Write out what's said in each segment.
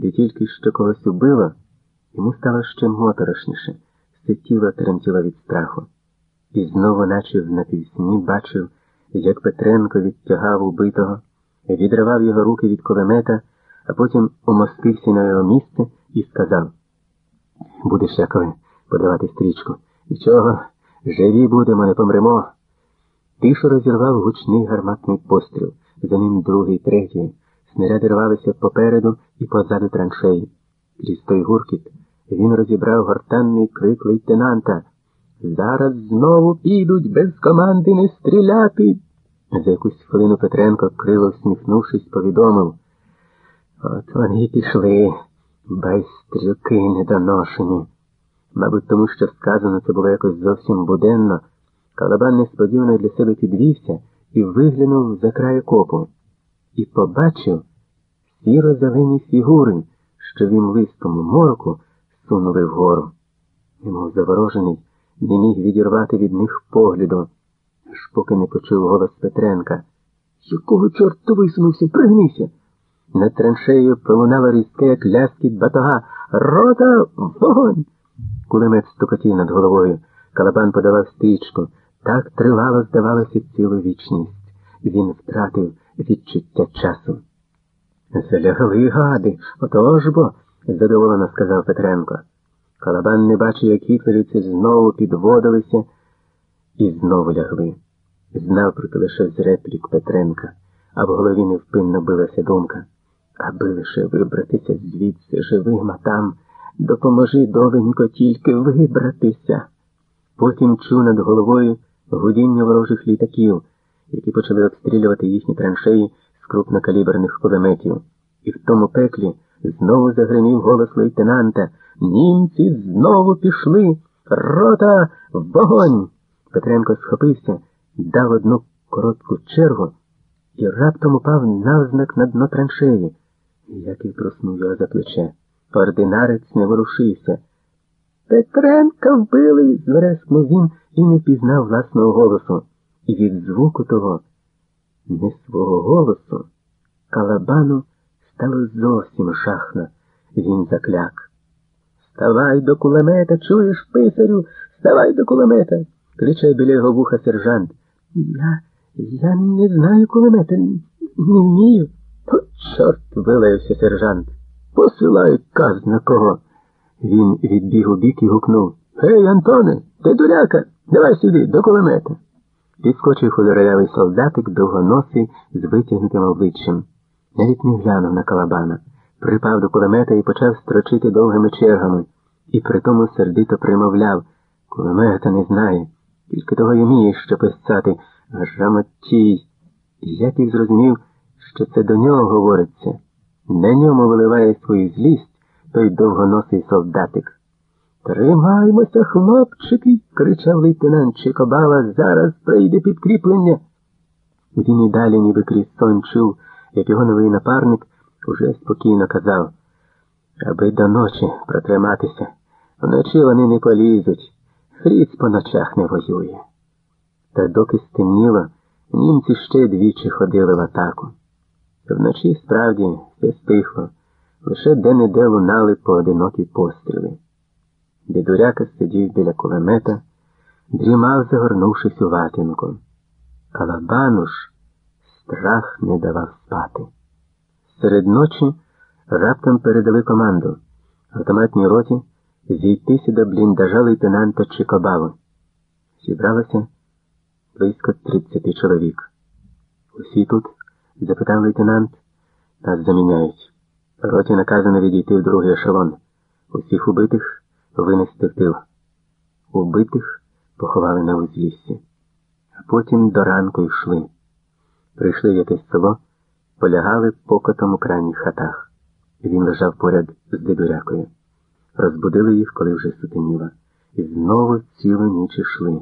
де тільки що когось убило, йому стало ще моторошніше, все тіло тремтіло від страху. І знову, наче в напівсні, бачив, як Петренко відтягав убитого, відривав його руки від кулемета, а потім умостився на його місце і сказав Будеш якове подавати стрічку. Нічого, живі будемо, не помремо. Тишу розірвав гучний гарматний постріл, за ним другий, третій. Снаряди рвалися попереду і позаду траншеї. Крізь той гуркіт він розібрав гортанний крик лейтенанта. Зараз знову підуть без команди не стріляти. За якусь хвилину Петренко, криво всміхнувшись, повідомив. От вони й пішли, байстрюки недоношені. Мабуть, тому що сказано це було якось зовсім буденно. Калабан несподівано для себе підвівся і виглянув за край копу. І побачив сіро зелені фігури, що в імлистому морку сунули вгору. Йому заворожений не міг відірвати від них погляду, аж поки не почув голос Петренка. Якого чорту висунувся? Пригнися! Над траншею пролунало різке, як ляскіт батога. Рота вогонь! Кулемет стукотів над головою. Калабан подавав стрічку. Так тривало, здавалося, цілу вічність. Він втратив відчуття часу. Залягли гади, отож бо, задоволено сказав Петренко. Калабан не бачив, як гітлерівці знову підводилися і знову лягли. Знав про те лише з реплік Петренка, а в голові невпинно билася думка. Аби лише вибратися звідси живим, а там допоможи доленько тільки вибратися. Потім чув над головою гудіння ворожих літаків, які почали обстрілювати їхні траншеї з крупнокаліберних кулеметів. І в тому пеклі знову загримів голос лейтенанта. Німці знову пішли. Рота в вогонь. Петренко схопився, дав одну коротку чергу і раптом упав навзнак на дно траншеї. Який проснув його за плече. Ординарець не ворушився. Петренка вбили, зверескнув він і не пізнав власного голосу. І від звуку того, не свого голосу, калабану стало зовсім жахно. Він закляк. Ставай до кулемета, чуєш, писарю, ставай до кулемета, кричав біля його вуха сержант. Я я не знаю кулемета, не вмію. То чорт вилаявся сержант. Посилають казна кого. Він відбіг у бік і гукнув Гей, Антоне, ти дуряка, давай сюди, до кулемета. Підскочив худорявий солдатик довгоносий з витягнутим обличчям. Навіть не глянув на калабана, припав до кулемета і почав строчити довгими чергами, і при тому сердито примовляв Кулемета не знає, тільки того й уміє що писати, грамотій. І я пів зрозумів, що це до нього говориться. На ньому виливає свою злість той довгоносий солдатик. Тримаймося, хлопчики, кричав лейтенант Чикобала, зараз прийде підкріплення. Він і далі, ніби крізь сон чув, як його новий напарник уже спокійно казав, аби до ночі протриматися. Вночі вони не полізуть, хріц по ночах не воює. Та доки стемніло, німці ще двічі ходили в атаку. Вночі справді все стихло, лише де-не-де лунали поодинокі постріли. Дідуряка сидів біля кулемета, дрімав, загорнувшись у ватинку. Калабану ж страх не давав спати. Серед ночі раптом передали команду автоматній роті зійтися до бліндажа лейтенанта Чикобаву. Зібралося близько 30 чоловік. Усі тут? запитав лейтенант. Нас заміняють. Роті наказано відійти в другий ешелон. Усіх убитих винести в тил. Убитих поховали на узліссі. А потім до ранку йшли. Прийшли в якесь село, полягали покотом у крайніх хатах. Він лежав поряд з дедурякою. Розбудили їх, коли вже сутеніло. І знову цілу ніч йшли.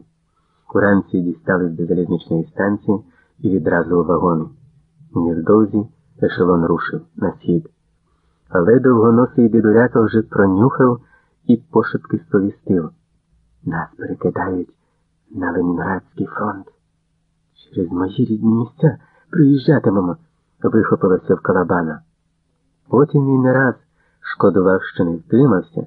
Уранці дістались до залізничної станції і відразу у вагони. Невдовзі ешелон рушив на схід. Але довгоносий дедуряка вже пронюхав і пошепки сповістив. Нас перекидають на Ленінградський фронт. Через мої рідні місця приїжджатимемо, вихопилося в Калабана. Потім він не раз шкодував, що не втримався,